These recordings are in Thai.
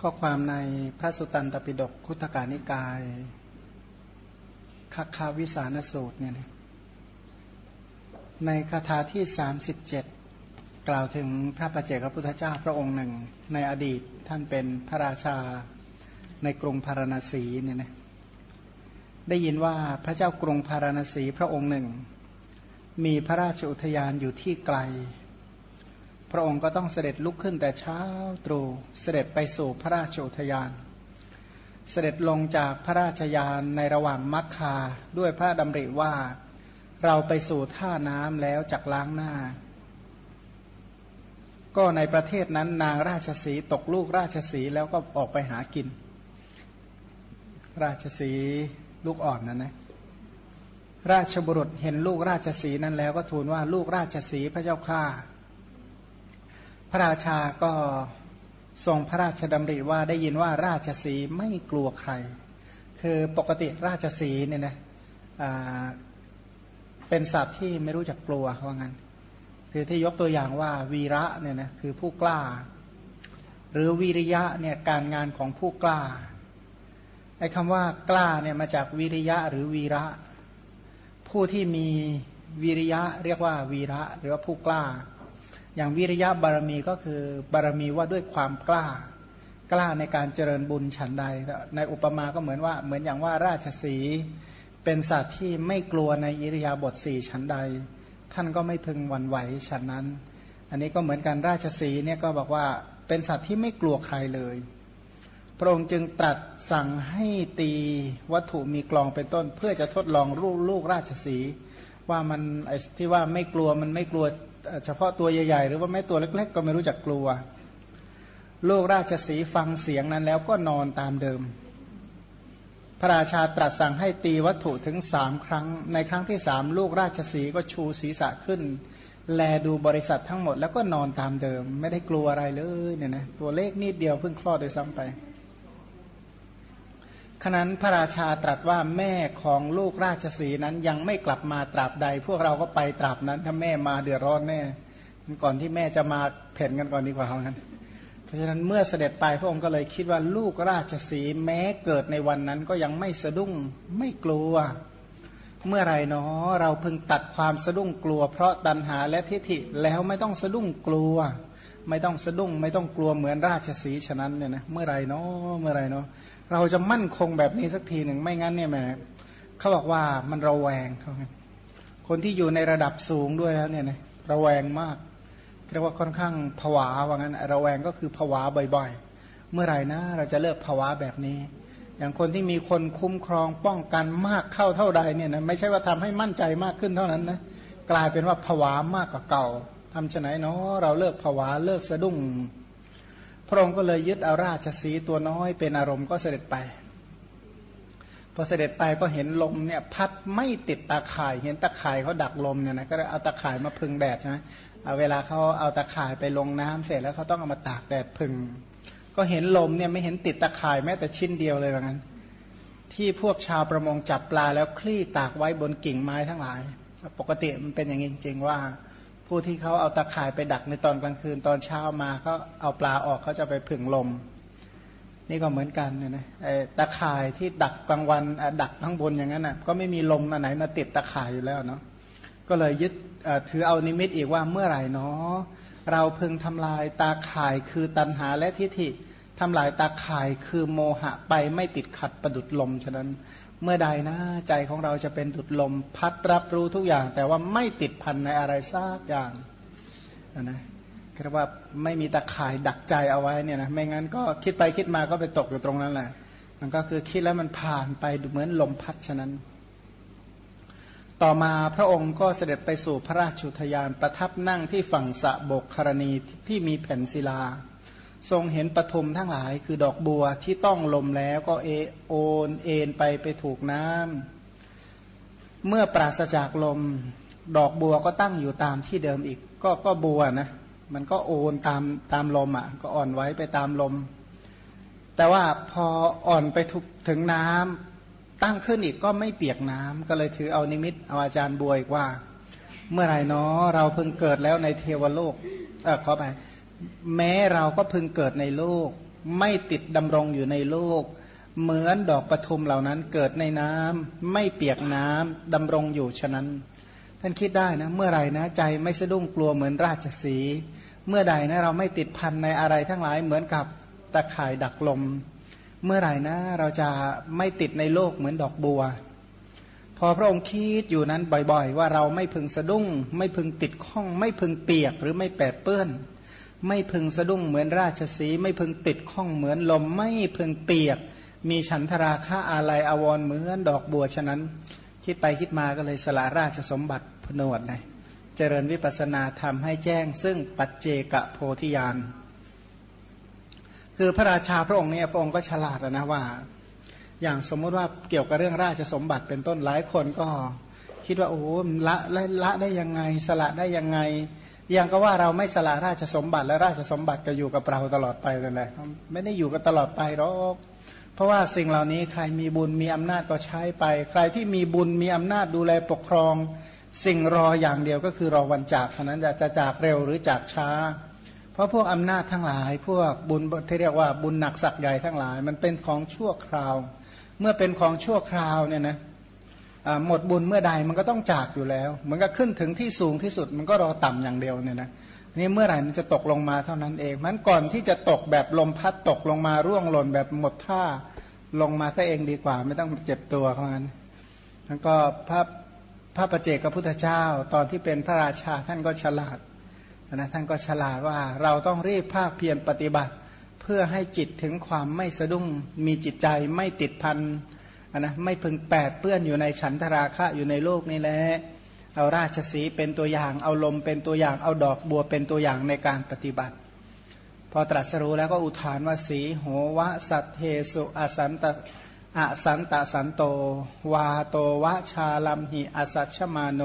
ข้อความในพระสุตตันตปิฎกคุตการนิกายคคาวิสานสูตรเนี่ยในคาถาที่ 37 กล่าวถึงพระประเจกพุทธเจ้าพระองค์หนึ่ง ในอดีตท่านเป็นพระราชาในกรุงพาราณสีเนี่ยนะได้ยินว่าพระเจ้ากรุงพาราณสีพระองค์หนึ่ง มีพระราชอุทยานอยู่ที่ไกล พระองค์ก็ต้องเสด็จลุกขึ้นแต่เช้าตรู่เสด็จไปสู่พระราชอุทยาน เสด็จลงจากพระราชยานในระหว่างมักคาด้วยพระดำริว่า เราไปสู่ท่าน้ำแล้วจักล้างหน้า ก็ในประเทศนั้นนางราชสีตกลูกราชสีแล้วก็ออกไปหากิน ราชสีลูกอ่อนนั่นนะราชบุรุษเห็นลูกราชสีนั้นแล้วก็ทูลว่าลูกราชสีพระเจ้าข้า ระราชาก็ทรงพระราชดำริว่าได้ยินว่าราชสีไม่กลัวใคร คือปกติราชสีเนี่ยนะเป็นสัตว์ที่ไม่รู้จักกลัวว่างั้น คือที่ยกตัวอย่างว่าวีระเนี่ยนะคือผู้กล้า หรือวิริยะเนี่ยการงานของผู้กล้าไอ้คำว่ากล้าเนี่ยมาจากวิริยะหรือวีระ ผู้ที่มีวิริยะเรียกว่าวีระหรือว่าผู้กล้า อย่างวิริยะบารมีก็คือบารมีว่าด้วยความกล้า กล้าในการเจริญบุญฉันใด ในอุปมาก็เหมือนว่าเหมือนอย่างว่าราชสีเป็นสัตว์ที่ไม่กลัวในอิริยาบถสี่ฉันใด ท่านก็ไม่พึงหวั่นไหวฉันนั้น อันนี้ก็เหมือนกันราชสีเนี่ยก็บอกว่าเป็นสัตว์ที่ไม่กลัวใครเลย พระองค์จึงตรัสสั่งให้ตีวัตถุมีกลองเป็นต้น เพื่อจะทดลองลูกลูกราชสีว่ามันไอ้ที่ว่าไม่กลัวมันไม่กลัว เฉพาะตัวใหญ่ๆ หรือว่าแม่ตัวเล็ก ๆ ก็ไม่รู้จักกลัว ลูกราชสีฟังเสียงนั้นแล้วก็นอนตามเดิม พระราชาตรัสสั่งให้ตีวัตถุถึงสามครั้ง ในครั้งที่สามลูกราชสีก็ชูศีรษะขึ้น แลดูบริษัททั้งหมดแล้วก็นอนตามเดิม ไม่ได้กลัวอะไรเลยเนี่ยนะตัวเลขนิดเดียวเพิ่งคลอดโดยซ้ำไป ขนั้นพระราชาตรัสว่าแม่ของลูกราชสีนั้นยังไม่กลับมาตราบใด พวกเราก็ไปตราบนั้นถ้าแม่มาเดือดร้อนแน่ก่อนที่แม่จะมาเพ่นกันก่อนดีกว่าเพราะงั้นเพราะฉะนั้นเมื่อเสด็จไปพระองค์ก็เลยคิดว่าลูกราชสีแม้เกิดในวันนั้นก็ยังไม่สะดุ้งไม่กลัว เมื่อไรเนาะเราพึงตัดความสะดุ้งกลัว เพราะตัณหาและทิฏฐิแล้วไม่ต้องสะดุ้งกลัว ไม่ต้องสะดุ้ง ไม่ต้องกลัวเหมือนราชสีฉะนั้นเนี่ยนะเมื่อไรเนาะเมื่อไรเนาะ เราจะมั่นคงแบบนี้สักทีหนึ่งไม่งั้นเนี่ยแม่เขาบอกว่ามันระแวงเขาคนที่อยู่ในระดับสูงด้วยแล้วเนี่ยนะระแวงมากเรียกว่าค่อนข้างผวาว่างั้นระแวงก็คือผวาบ่อยๆ เมื่อไหร่นะเราจะเลิกผวาแบบนี้ อย่างคนที่มีคนคุ้มครองป้องกันมากเข้าเท่าใดเนี่ยนะไม่ใช่ว่าทำให้มั่นใจมากขึ้นเท่านั้นนะกลายเป็นว่าผวามากกว่าเก่าทำชไหนเนาะเราเลิกผวาเลิกสะดุ้ง ระองค์ก็เลยยึดเอาราชสีตัวน้อยเป็นอารมณ์ก็เสด็จไป พอเสด็จไปก็เห็นลมเนี่ยพัดไม่ติดตาข่ายเห็นตาข่ายเขาดักลมเนี่ยนะก็เอาตาข่ายมาพึ่งแดดใช่ไหมเอาเวลาเขาเอาตาข่ายไปลงน้ำเสร็จแล้วเขาต้องเอามาตากแดดพึ่งก็เห็นลมเนี่ยไม่เห็นติดตาข่ายแม้แต่ชิ้นเดียวเลยว่างั้น ที่พวกชาวประมงจับปลาแล้วคลี่ตากไว้บนกิ่งไม้ทั้งหลาย ปกติมันเป็นอย่างจริงๆว่า ผู้ที่เขาเอาตะข่ายไปดักในตอนกลางคืนตอนเช้ามาเขาเอาปลาออกเขาจะไปผึ่งลม นี่ก็เหมือนกันเนี่ยนะตะข่ายที่ดักกลางวันดักข้างบนอย่างนั้นน่ะก็ไม่มีลมอันไหนมาติดตะข่ายอยู่แล้วเนาะก็เลยยึดถือเอานิมิตอีกว่าเมื่อไหร่เนาะเราพึงทำลายตาข่ายคือตันหาและทิฏฐิทำลายตาข่ายคือโมหะไปไม่ติดขัดประดุดลมฉะนั้น เมื่อใดนะใจของเราจะเป็นดุดลมพัดรับรู้ทุกอย่าง แต่ว่าไม่ติดพันในอะไรซากอย่างนะคือว่าไม่มีตะข่ายดักใจเอาไว้เนี่ยนะไม่งั้นก็คิดไปคิดมาก็ไปตกอยู่ตรงนั้นแหละ มันก็คือคิดแล้วมันผ่านไปเหมือนลมพัดฉะนั้น ต่อมาพระองค์ก็เสด็จไปสู่พระราชุทยานประทับนั่งที่ฝั่งสะบกครณีที่มีแผ่นศิลา ทรงเห็นปฐมทั้งหลาย คือดอกบัวที่ต้องลมแล้วก็เอโอนเอ็นไปไปถูกน้ำเมื่อปราศจากลม ดอกบัวก็ตั้งอยู่ตามที่เดิมอีก ก็ก็บัวนะมันก็โอนตามตามลมอะ ก็อ่อนไว้ไปตามลม แต่ว่าพออ่อนไปถึงน้ำตั้งขึ้นอีกก็ไม่เปียกน้ำก็เลยถือเอานิมิตเอาอาจารย์บัวอีกว่า เมื่อไรเนาะเราเพิ่งเกิดแล้วในเทวโลกเออขอไป แม้เราก็พึงเกิดในโลก ไม่ติดดำรงอยู่ในโลก เหมือนดอกปทุมเหล่านั้นเกิดในน้ำไม่เปียกน้ำดำรงอยู่ฉะนั้น ท่านคิดได้นะ เมื่อไหร่นะใจไม่สะดุ้งกลัวเหมือนราชสี เมื่อใดนะเราไม่ติดพันในอะไรทั้งหลายเหมือนกับตะข่ายดักลม เมื่อไหร่นะเราจะไม่ติดในโลกเหมือนดอกบัว พอพระองค์คิดอยู่นั้นบ่อยๆ ว่าเราไม่พึงสะดุ้ง ไม่พึงติดข้อง ไม่พึงเปียกหรือไม่แปดเปื้อน ไม่พึงสะดุ้งเหมือนราชสีไม่พึงติดข้องเหมือนลม ไม่พึงเปียก มีฉันทราคะอะไรอวรเหมือนดอกบัวฉะนั้น คิดไปคิดมาก็เลยสละราชสมบัติพนวดเลยเจริญวิปัสนาทำให้แจ้ง ซึ่งปัจเจกโพธิญาณคือพระราชาพระองค์เนี่ยพระองค์ก็ฉลาดนะว่า อย่างสมมุติว่าเกี่ยวกับเรื่องราชสมบัติเป็นต้นหลายคนก็ คิดว่าโอ้ละละได้ยังไง สละได้ยังไง ย่างก็ว่าเราไม่สละราชสมบัติและราชสมบัติก็อยู่กับเราตลอดไปเลยแหละไม่ได้อยู่กันตลอดไปหรอกเพราะว่าสิ่งเหล่านี้ใครมีบุญมีอำนาจก็ใช้ไป ใครที่มีบุญมีอำนาจดูแลปกครอง สิ่งรออย่างเดียวก็คือรอวันจากเท่านั้นจะจากเร็วหรือจากช้า เพราะพวกอำนาจทั้งหลาย พวกบุญที่เรียกว่าบุญหนักสักใหญ่ทั้งหลาย มันเป็นของชั่วคราว เมื่อเป็นของชั่วคราวเนี่ยนะ หมดบุญเมื่อใดมันก็ต้องจากอยู่แล้วเหมือนกับขึ้นถึงที่สูงที่สุดมันก็รอต่ำอย่างเดียวเนี่ยนะนี่เมื่อไหร่มันจะตกลงมาเท่านั้นเองมันก่อนที่จะตกแบบลมพัดตกลงมาร่วงหล่นแบบหมดท่าลงมาซะเองดีกว่า ไม่ต้องเจ็บตัวเพราะงั้นแล้วก็พระพระประเจกพระพุทธเจ้า ตอนที่เป็นพระราชาท่านก็ฉลาดนะท่านก็ฉลาดว่าเราต้องรีบภาคเพียรปฏิบัติ เพื่อให้จิตถึงความไม่สะดุ้งมีจิตใจไม่ติดพัน นะไม่พึงแปดเปื้อนอยู่ในฉันทราคะอยู่ในโลกนี้แหละเอาราชสีเป็นตัวอย่างเอาลมเป็นตัวอย่างเอาดอกบัวเป็นตัวอย่างในการปฏิบัติ พอตรัสรู้แล้วก็อุทานว่าสีโหวะสัตเทสุอสันตอสันตสันโต วาโตวะชาลัมหิอสัชมาโน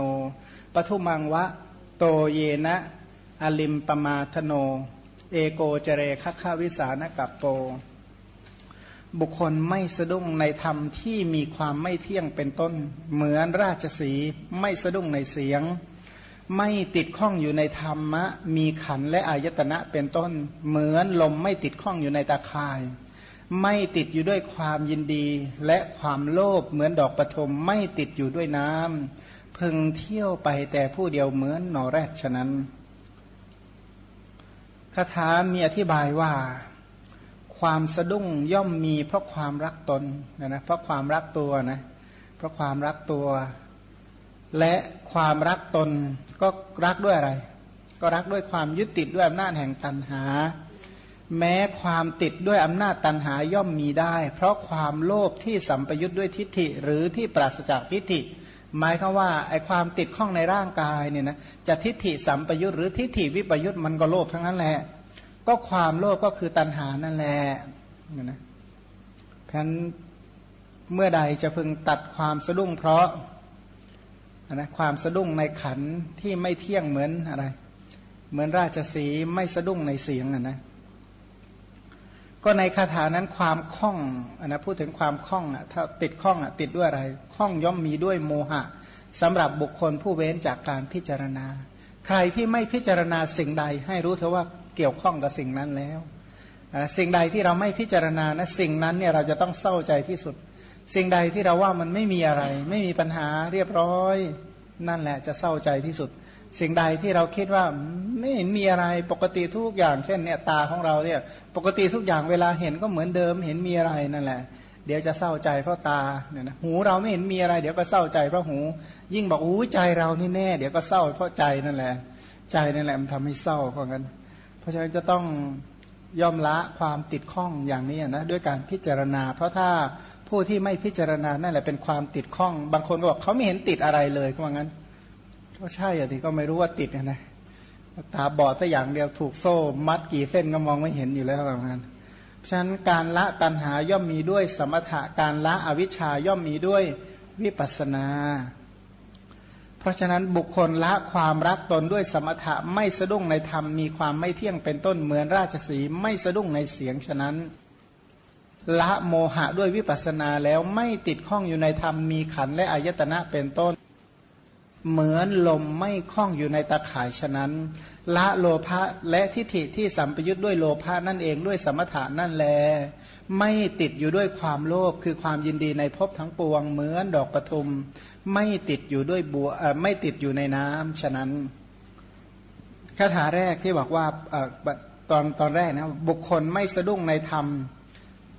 ปทุมังวะโตเยนะอลิมปมาทโน เอโกเจเรคัควิสานกัปโป บุคคลไม่สะดุ้งในธรรมที่มีความไม่เที่ยงเป็นต้น เหมือนราชสีไม่สะดุ้งในเสียง ไม่ติดข้องอยู่ในธรรมะ มีขันและอายตนะเป็นต้น เหมือนลมไม่ติดข้องอยู่ในตาคาย ไม่ติดอยู่ด้วยความยินดี และความโลภเหมือนดอกปฐมไม่ติดอยู่ด้วยน้ำพึงเที่ยวไปแต่ผู้เดียวเหมือนนอแรกฉะนั้นคาถามีอธิบายว่า ความสะดุ้งย่อมมีเพราะความรักตนนะนะเพราะความรักตัวนะเพราะความรักตัว และความรักตนก็รักด้วยอะไร ก็รักด้วยความยึดติดด้วยอำนาจแห่งตันหา แม้ความติดด้วยอำนาจตันหาย่อมมีได้ เพราะความโลภที่สัมปยุทธ์ด้วยทิฏฐิ หรือที่ปราศจากทิฏฐิ หมายคือว่าไอความติดข้องในร่างกายเนี่ยนะจะทิฏฐิสัมปยุทธ์หรือทิฏฐิวิปยุทธ์มันก็โลภทั้งนั้นแหละ ก็ความโลภก็คือตัณหานั่นแหละนะเพราะฉะนั้นเมื่อใดจะพึงตัดความสะดุ้งเพราะนะความสะดุ้งในขันที่ไม่เที่ยงเหมือนอะไร เหมือนราชสีไม่สะดุ้งในเสียงนะนะก็ในคาถานั้นความคล่องอนะพูดถึงความคล่องอะถ้าติดคล่องอะติดด้วยอะไรคล่องย่อมมีด้วยโมหะสำหรับบุคคลผู้เว้นจากการพิจารณา ใครที่ไม่พิจารณาสิ่งใด ให้รู้เถอะว่า เกี่ยวข้องกับสิ่งนั้นแล้ว สิ่งใดที่เราไม่พิจารณานะสิ่งนั้นเนี่ยเราจะต้องเศร้าใจที่สุด สิ่งใดที่เราว่ามันไม่มีอะไร ไม่มีปัญหาเรียบร้อย นั่นแหละจะเศร้าใจที่สุด สิ่งใดที่เราคิดว่าไม่เห็นมีอะไรปกติทุกอย่าง เช่นเนี่ยตาของเราเนี่ยปกติทุกอย่างเวลาเห็นก็เหมือนเดิมเห็นมีอะไรนั่นแหละเดี๋ยวจะเศร้าใจเพราะตาเนี่ยนะหูเราไม่เห็นมีอะไร เดี๋ยวก็เศร้าใจเพราะหู ยิ่งบอกอู้ใจเรานี่แน่ เดี๋ยวก็เศร้าเพราะใจนั่นแหละ ใจนั่นแหละมันทำให้เศร้าเพราะงั้น เพราะฉะนั้นจะต้องย่อมละความติดข้องอย่างนี้นะด้วยการพิจารณา เพราะถ้าผู้ที่ไม่พิจารณานั่นแหละเป็นความติดข้อง บางคนก็บอกเขาไม่เห็นติดอะไรเลยก็ว่างั้นก็ใช่อะที่ก็ไม่รู้ว่าติดนะตาบอดสัอย่างเดียวถูกโซ่ มัดกี่เส้นก็มองไม่เห็นอยู่แล้วว่างั้นเพราะฉะนั้นการละตัณหาย่อมมีด้วยสมถะการละอวิชชาย่อมมีด้วยวิปัสนา เพราะฉะนั้นบุคคลละความรักตนด้วยสมถะไม่สะดุ้งในธรรมมีความไม่เที่ยงเป็นต้นเหมือนราชสีไม่สะดุ้งในเสียงฉะนั้น ละโมหะด้วยวิปัสสนาแล้วไม่ติดข้องอยู่ในธรรมมีขันและอายตนะเป็นต้น เหมือนลมไม่คล้องอยู่ในตาข่ายฉะนั้น ละโลภะและทิฏฐิที่สัมปยุทธ์ด้วยโลภะนั่นเองด้วยสมถะนั่นแล ไม่ติดอยู่ด้วยความโลภคือความยินดีในภพทั้งปวง เหมือนดอกปทุม ไม่ติดอยู่ด้วยบัวไม่ติดอยู่ในน้ำฉะนั้นคาถาแรกที่บอกว่าตอนตอนแรกนะบุคคลไม่สะดุ้งในธรรม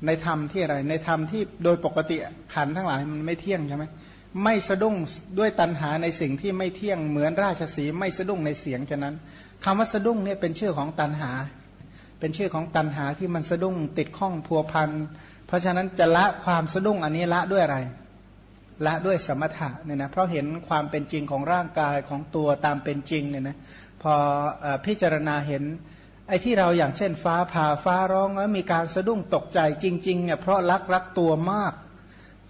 ในธรรมที่อะไร ในธรรมที่โดยปกติขันทั้งหลายมันไม่เที่ยงใช่ไหม ไม่สะดุ้งด้วยตัณหาในสิ่งที่ไม่เที่ยงเหมือนราชสีไม่สะดุ้งในเสียงฉะนั้นคำว่าสะดุ้งเนี่ยเป็นชื่อของตัณหา เป็นชื่อของตัณหาที่มันสะดุ้งติดข้องพัวพันเพราะฉะนั้นจะละความสะดุ้งอันนี้ละด้วยอะไร ละด้วยสมถะเนี่ยนะเพราะเห็นความเป็นจริงของร่างกายของตัวตามเป็นจริงเนี่ยนะพออพิจารณาเห็นไอ้ที่เราอย่างเช่นฟ้าผ่าฟ้าร้องแล้วมีการสะดุ้งตกใจจริงๆเนี่ยเพราะรักรักตัวมาก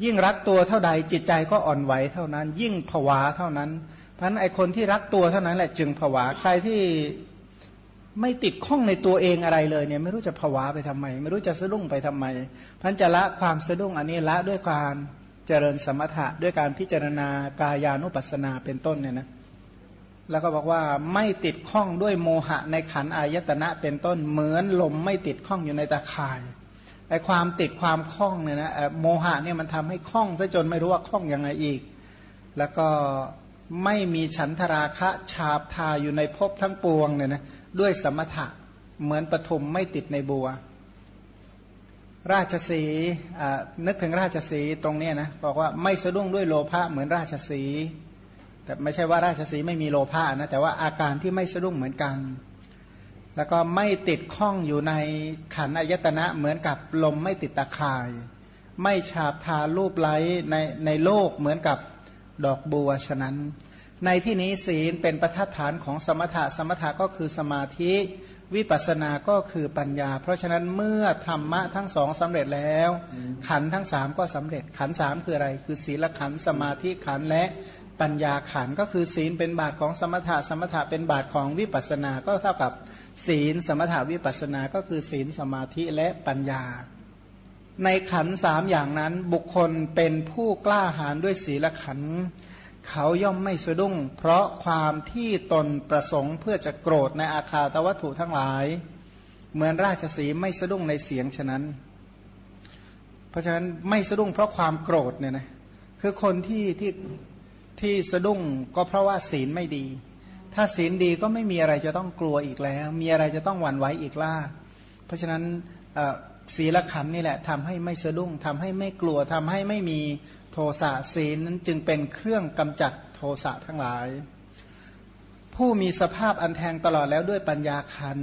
ยิ่งรักตัวเท่าใดจิตใจก็อ่อนไหวเท่านั้น ยิ่งผวาเท่านั้นเพราะนั้นไอคนที่รักตัวเท่านั้นแหละจึงผวาใครที่ไม่ติดข้องในตัวเองอะไรเลยเนี่ยไม่รู้จะผวาไปทำไม ไม่รู้จะสะดุ้งไปทำไมพันจะละความสะดุ้งอันนี้ละด้วยการเจริญสมถะด้วยการพิจารณากายานุปัสสนาเป็นต้นเนี่ยนะแล้วก็บอกว่าไม่ติดข้องด้วยโมหะในขันอายตนะเป็นต้นเหมือนลมไม่ติดข้องอยู่ในตาข่าย ไอความติดความคล้องเนี่ยนะโมหะเนี่ยมันทำให้คล้องซะจนไม่รู้ว่าคล้องยังไงอีก แล้วก็ไม่มีฉันทราคะฉาบทาอยู่ในภพทั้งปวงเนี่ยนะด้วยสมถะเหมือนปฐมไม่ติดในบัว ราชสีนึกถึงราชสีตรงนี้นะบอกว่าไม่สะดุ้งด้วยโลภะเหมือนราชสีแต่ไม่ใช่ว่าราชสีไม่มีโลภะนะแต่ว่าอาการที่ไม่สะดุ้งเหมือนกัน แล้วก็ไม่ติดข้องอยู่ในขันอายตนะเหมือนกับลมไม่ติดตะข่าย ไม่ฉาบทารูปไล้ในในโลกเหมือนกับดอกบัวฉะนั้น ในที่นี้ศีลเป็นประทัดฐานของสมถะสมถะก็คือสมาธิ วิปัสสนาก็คือปัญญา เพราะฉะนั้นเมื่อธรรมะทั้งสองสำเร็จแล้ว ขันทั้งสามก็สำเร็จขันสามคืออะไร คือศีลขันสมาธิขันและ ปัญญาขันก็คือศีลเป็นบาทของสมถะสมถะเป็นบาทของวิปัสสนาก็เท่ากับศีล สมถาวิปัสนาก็คือศีลสมาธิและปัญญา ในขันสามอย่างนั้นบุคคลเป็นผู้กล้าหาญด้วยศีลขันเขาย่อมไม่สะดุ้ง เพราะความที่ตนประสงค์เพื่อจะโกรธในอาคาตวัตถุทั้งหลาย เหมือนราชสีไม่สะดุ้งในเสียงฉะนั้น เพราะฉะนั้นไม่สะดุ้งเพราะความโกรธเนี่ยนะคือคนที่ที่ ที่สะดุ้งก็เพราะว่าศีลไม่ดี ถ้าศีลดีก็ไม่มีอะไรจะต้องกลัวอีกแล้ว มีอะไรจะต้องหวั่นไหวอีกล่า เพราะฉะนั้นศีลขันนี่แหละทำให้ไม่สะดุ้งทำให้ไม่กลัวทำให้ไม่มีโทสะศีลนั้นจึงเป็นเครื่องกำจัดโทสะทั้งหลาย ผู้มีสภาพอันแทงตลอดแล้วด้วยปัญญาขัน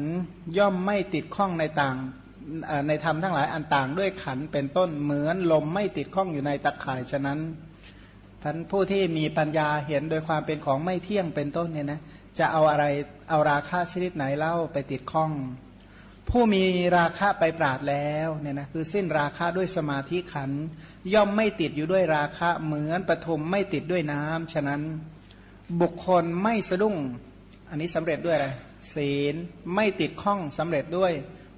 ย่อมไม่ติดข้องในต่างในธรรมทั้งหลายอันต่างด้วยขันเป็นต้นเหมือนลมไม่ติดข้องอยู่ในตะข่ายฉะนั้น ท่านผู้ที่มีปัญญาเห็นโดยความเป็นของไม่เที่ยงเป็นต้นเนี่ยนะจะเอาอะไรเอาราคาชนิดไหนเล่าไปติดข้อง ผู้มีราคาไปปราดแล้วเนี่ยนะคือสิ้นราคาด้วยสมาธิขัน ย่อมไม่ติดอยู่ด้วยราคาเหมือนปฐมไม่ติดด้วยน้ำฉะนั้นบุคคลไม่สะดุ้ง อันนี้สำเร็จด้วยอะไรศีลไม่ติดข้องสำเร็จด้วย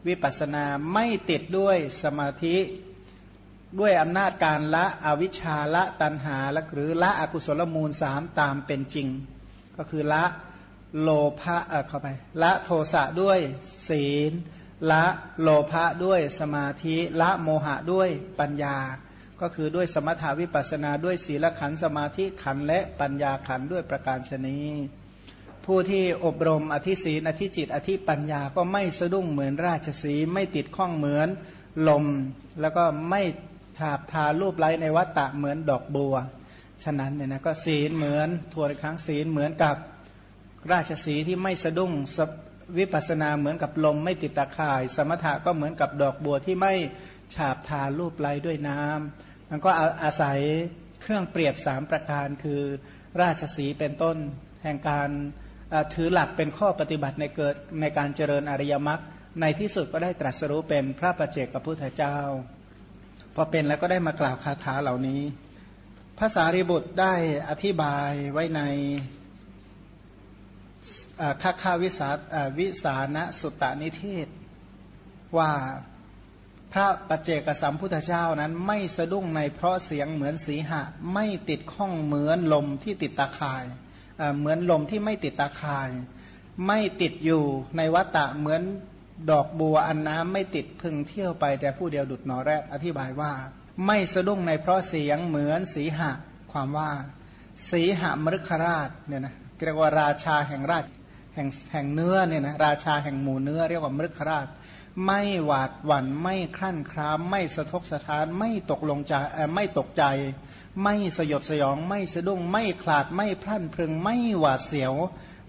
วิปัสนาไม่ติดด้วยสมาธิ ด้วยอำนาจการละอวิชชาละตันหาละหรือละอกุศลมูลสามตามเป็นจริง ก็คือละโลภะเข้าไป ละโทสะด้วยศีล ละโลภะด้วยสมาธิละโมหะด้วยปัญญา ก็คือด้วยสมถาวิปัสนาด้วยศีลขันสมาธิขันและปัญญาขันด้วยประการชนีผู้ที่อบรมอธิศีนอธิจิต อธิปัญญาก็ไม่สะดุ้งเหมือนราชสีไม่ติดข้องเหมือนลม แล้วก็ไม่ ทาบทารูปไล้ในวัตตะเหมือนดอกบัว ฉะนั้นเนี่ยนะก็ศีลเหมือนทวนครั้งศีลเหมือนกับราชสีที่ไม่สะดุ้งวิปัสนาเหมือนกับลมไม่ติดตะข่าย สมถะก็เหมือนกับดอกบัวที่ไม่ฉาบทารูปไล้ด้วยน้ำมันก็อาศัยเครื่องเปรียบสามประการคือราชสีเป็นต้นแห่งการถือหลักเป็นข้อปฏิบัติในเกิดในการเจริญอริยมรรคในที่สุดก็ได้ตรัสรู้เป็นพระประเจกพุทธเจ้า อเป็นแล้วก็ได้มากล่าวคาถาเหล่านี้ภาษาริบุตรได้อธิบายไว้ในข้าข้าวิสาวิสานะสุตตานิเทศ ว่าพระปัจเจกสัมพุทธเจ้านั้นไม่สะดุ้งในเพราะเสียงเหมือนสีหะ ไม่ติดข้องเหมือนลมที่ติดตาข่ายเหมือนลมที่ไม่ติดตาข่าย ไม่ติดอยู่ในวัตตะเหมือน ดอกบัวอันน้ำไม่ติดพึงเที่ยวไปแต่ผู้เดียวดุดนอแรกอธิบายว่า ไม่สะดุ้งในเพราะเสียงเหมือนสีหะ ความว่า สีหมฤคราชเนี่ยนะเรียกว่าราชาแห่งราชแห่งแห่งเนื้อเนี่ยนะราชาแห่งหมูเนื้อเรียกว่ามฤคราช ไม่หวาดหวั่นไม่คลั่นครามไม่สะทกสะท้านไม่ตกลงใจไม่ตกใจ ไม่สยดสยอง ไม่สะดุ้ง ไม่ขลาดไม่พลั่นพรึง ไม่หวาดเสียว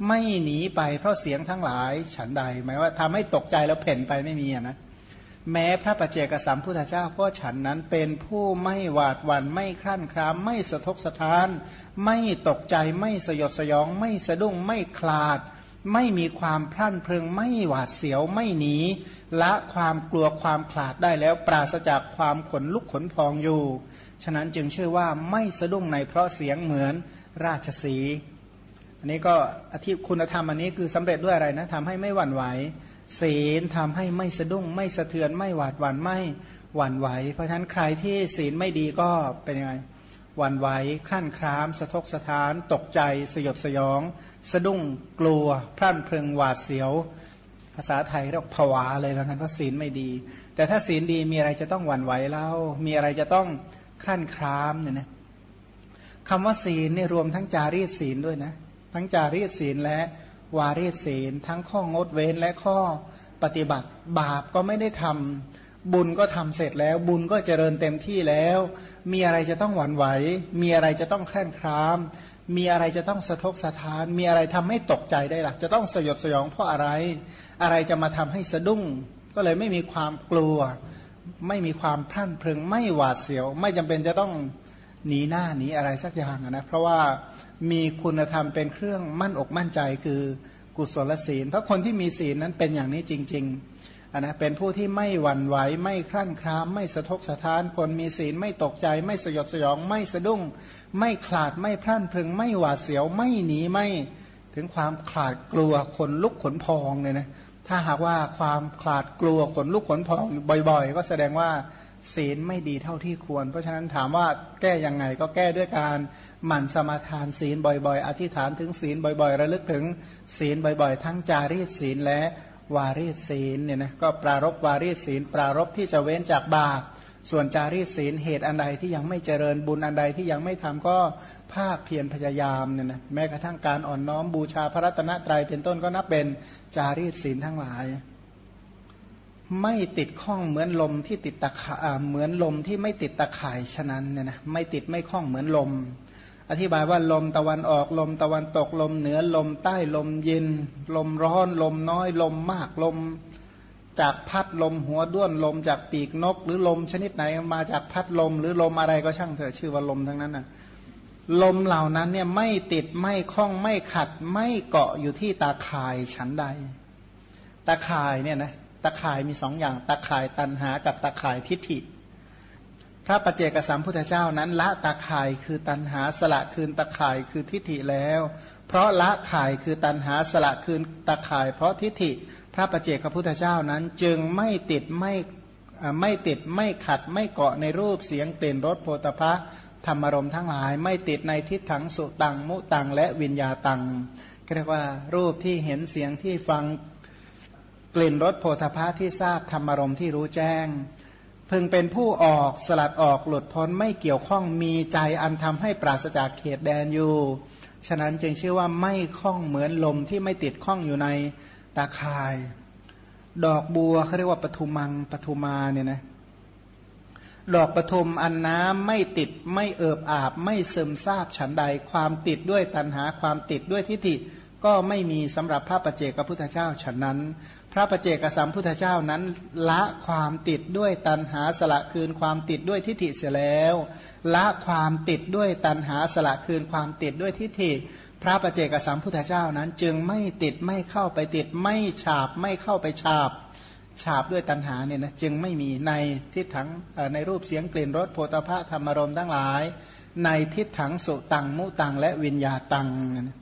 ไม่หนีไปเพราะเสียงทั้งหลายฉันใดหมายว่าทำให้ตกใจแล้วเพ่นไปไม่มีนะแม้พระปัจเจกสัมพุทธเจ้าก็ฉันนั้นเป็นผู้ไม่หวาดหวัน่นไม่ครั่นครามไม่สะทกสะท้าน ไม่ตกใจไม่สยดสยอง ไม่สะดุ้งไม่คลาด ไม่มีความพลั่นเพลิงไม่หวาดเสียวไม่หนีละความกลัวความขลาดได้แล้วปราศจากความขนลุกขนพองอยู่ ฉะนั้นจึงชื่อว่าไม่สะดุ้งในเพราะเสียงเหมือนราชสีอันนี้ก็อธิคุณธรรมอันนี้คือสำเร็จด้วยอะไรนะทำให้ไม่หวั่นไหวศีลทำให้ไม่สะดุ้ง ไม่สะเทือนไม่หวาดหวั่นไม่หวั่นไหว เพราะฉะนั้นใครที่ศีลไม่ดีก็เป็นยังไง วันไหวคลั่นครามสะทกสะท้าน ตกใจสยบสยอง สะดุ้งกลัว พรั่นเพรึงหวาดเสียว ภาษาไทยเรียกผวาเลยแล้วกันเพราะศีลไม่ดี แต่ถ้าศีลดีมีอะไรจะต้องหวั่นไหวเล่ามีอะไรจะต้องคลั่นครามเนี่ยนะคำว่าศีลเนี่ยรวมทั้งจารีตศีลด้วยนะ ทั้งจารีตศีลและวารีศีล ทั้งข้องดเว้นและข้อปฏิบัติบาปก็ไม่ได้ทำ บุญก็ทำเสร็จแล้ว บุญก็เจริญเต็มที่แล้ว มีอะไรจะต้องหวั่นไหว มีอะไรจะต้องแคล่นคราม มีอะไรจะต้องสะทกสะทาน มีอะไรทำให้ตกใจได้ล่ะ จะต้องสยดสยองเพราะอะไร อะไรจะมาทำให้สะดุ้ง ก็เลยไม่มีความกลัว ไม่มีความพรั่นพรึง ไม่หวาดเสียว ไม่จำเป็นจะต้องหนีหน้าหนีอะไรสักอย่างนะ เพราะว่ามีคุณธรรมเป็นเครื่องมั่นอกมั่นใจคือกุศลศีล เพราะคนที่มีศีลนั้นเป็นอย่างนี้จริง ๆ นนะเป็นผู้ที่ไม่หวั่นไหวไม่คลั่นคล้ามไม่สะทกสะท้านคนมีศีลไม่ตกใจ ไม่สยดสยอง ไม่สะดุ้ง ไม่ขลาดไม่พลั่นพึง ไม่หวาดเสียวไม่หนีไม่ถึงความขลาดกลัวขนลุกขนพองเนี่ยนะถ้าหากว่าความขลาดกลัวขนลุกขนพองบ่อย ๆ ก็แสดงว่าศีลไม่ดีเท่าที่ควร เพราะฉะนั้นถามว่าแก้ยังไงก็แก้ด้วยการหมั่นสมาทานศีลบ่อยๆ อธิษฐานถึงศีลบ่อยๆ ระลึกถึงศีลบ่อยๆ ทั้งจารีตศีลและ วารีศีลเนี่ยนะก็ปรารบวารีศีล ปรารบที่จะเว้นจากบาปส่วนจารีศีลเหตุอันใดที่ยังไม่เจริญบุญอันใดที่ยังไม่ทำก็ภาคเพียรพยายามเนี่ยนะแม้กระทั่งการอ่อนน้อมบูชาพระรัตนตรัยเป็นต้นก็นับเป็นจารีศีลทั้งหลาย ไม่ติดข้องเหมือนลมที่ติดตะขาเหมือนลมที่ไม่ติดตะข่ายฉะนั้นเนี่ยนะไม่ติดไม่ข้องเหมือนลม อธิบายว่าลมตะวันออกลมตะวันตกลมเหนือลมใต้ลมเย็น ลมร้อนลมน้อยลมมากลม จากพัดลมหัวด้วนลมจากปีกนก หรือลมชนิดไหนมาจากพัดลม หรือลมอะไรก็ช่างเถอะชื่อว่าลมทั้งนั้นนะลมเหล่านั้นเนี่ยไม่ติดไม่คล้องไม่ขัดไม่เกาะอยู่ที่ตาข่ายฉันใด ตาข่ายเนี่ยนะตะข่ายมีสองอย่างตะข่ายตันหากับตะข่ายทิฏฐิ พระปัจเจกสัมพุทธเจ้านั้นละตะข่ายคือตันหาสละคืนตะข่ายคือทิฏฐิแล้ว เพราะละข่ายคือตันหาสละคืนตะข่าย เพราะทิฏฐิ พระปัจเจกพุทธเจ้านั้นจึงไม่ติดไม่ไม่ติดไม่ขัดไม่เกาะในรูปเสียงเปลี่ยนรสโพธพะธรรมรมทั้งหลาย ไม่ติดในทิฏฐังสุตังมุตังและวิญญาตังเรียกว่ารูปที่เห็นเสียงที่ฟังกลิ่นรสโพธาภะที่ทราบธรรมรมที่รู้แจ้ง พึงเป็นผู้ออกสลัดออกหลุดพ้นไม่เกี่ยวข้องมีใจอันทำให้ปราศจากเขตแดนอยู่ ฉะนั้นจึงชื่อว่าไม่คล้องเหมือนลมที่ไม่ติดข้องอยู่ในตาคาย ดอกบัวเขาเรียกว่าปทุมังปทุมาเนี่ยนะดอกปทุมอันน้ำไม่ติดไม่เอิบอาบ ไม่ซึมซาบฉันใด ความติดด้วยตัณหาความติดด้วยทิฏฐิก็ไม่มีสำหรับพระประเจกพระพุทธเจ้าฉะนั้น พระประเจกสัมพุทธเจ้านั้นละความติดด้วยตันหาสละคืนความติดด้วยทิฏฐิเสียแล้ว ละความติดด้วยตันหาสละคืนความติดด้วยทิฏฐิ พระประเจกสัมพุทธเจ้านั้น จึงไม่ติดไม่เข้าไปติดไม่ฉาบไม่เข้าไปฉาบฉาบด้วยตันหาเนี่ยนะจึงไม่มีในทิฏฐังในรูปเสียงกลิ่นรสโพธพะธรรมรมทั้งหลาย ในทิฏฐังสุตังมุตังและวิญญาตังนะ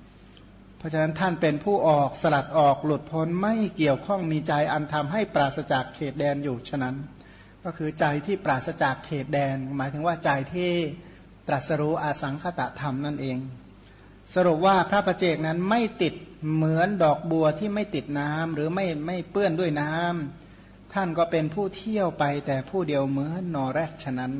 เพราะฉะนั้นท่านเป็นผู้ออกสลัดออกหลุดพ้นไม่เกี่ยวข้องมีใจอันทำให้ปราศจากเขตแดนอยู่ฉะนั้น ก็คือใจที่ปราศจากเขตแดน หมายถึงว่าใจที่ตรัสรู้อาสังคตะธรรมนั่นเอง สรุปว่าพระประเจกนั้นไม่ติดเหมือนดอกบัวที่ไม่ติดน้ำหรือไม่ไม่เปื้อนด้วยน้ำท่านก็เป็นผู้เที่ยวไปแต่ผู้เดียวเหมือนนอแรกฉะนั้น